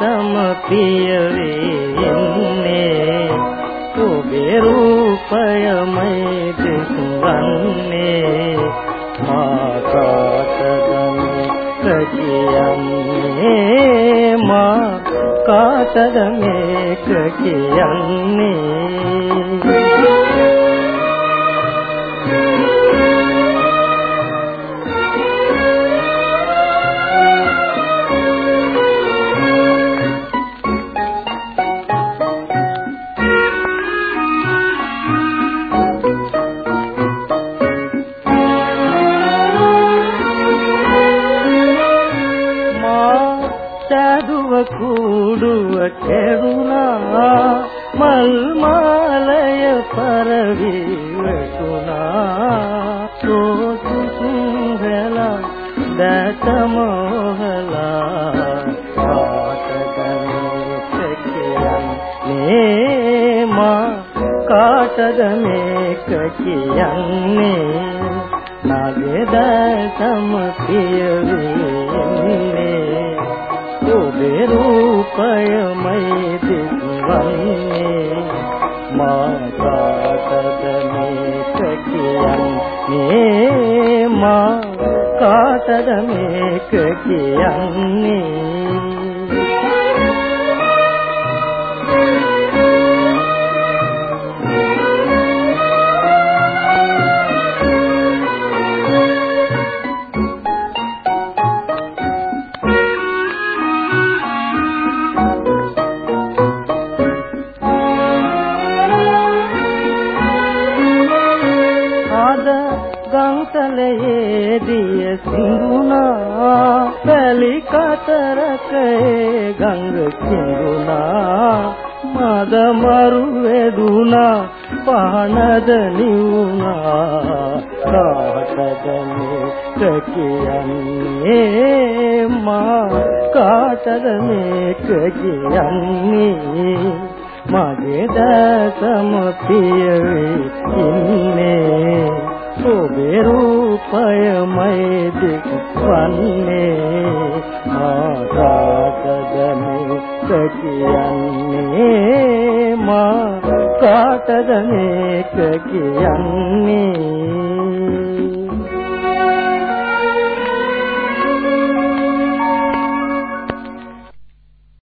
ಸಮಪಿಯವೇ රූපයමයි දෙස්වන්නේ මා කාටදම කියන්නේ මා කාටද මේක කියන්නේ සැදුව කුඩුව කෙරුණා. මල් මාලය පරවි වැටුණා. සෝසුසුම් වෙලා දැතම හොහලා කාටද කියන්නේ මා කාටද මේක කියන්නේ? මගේ දැතම පියවෙන්නේ ඔබේ රූපයමයි දිස්වන්නේ මා කාටද මේක කියන්නේ මා කාටද මේක කියන්නේ ගංතලයේ දිය සිඳුනා පැලි කතරකේ ගංග කිඳුනා මද මරු වෙදුනා පහනද නිවුනා. කාටද මේක කියන්නේ? මා කාටද මේක කියන්නේ? මගේ දසම පියවේ ඉන්නේ ඔබේ රූපයමයි දෙක්වන්නේ මාකාටද මේක කියන්නේ? මා කාටද මේක කියන්නේ?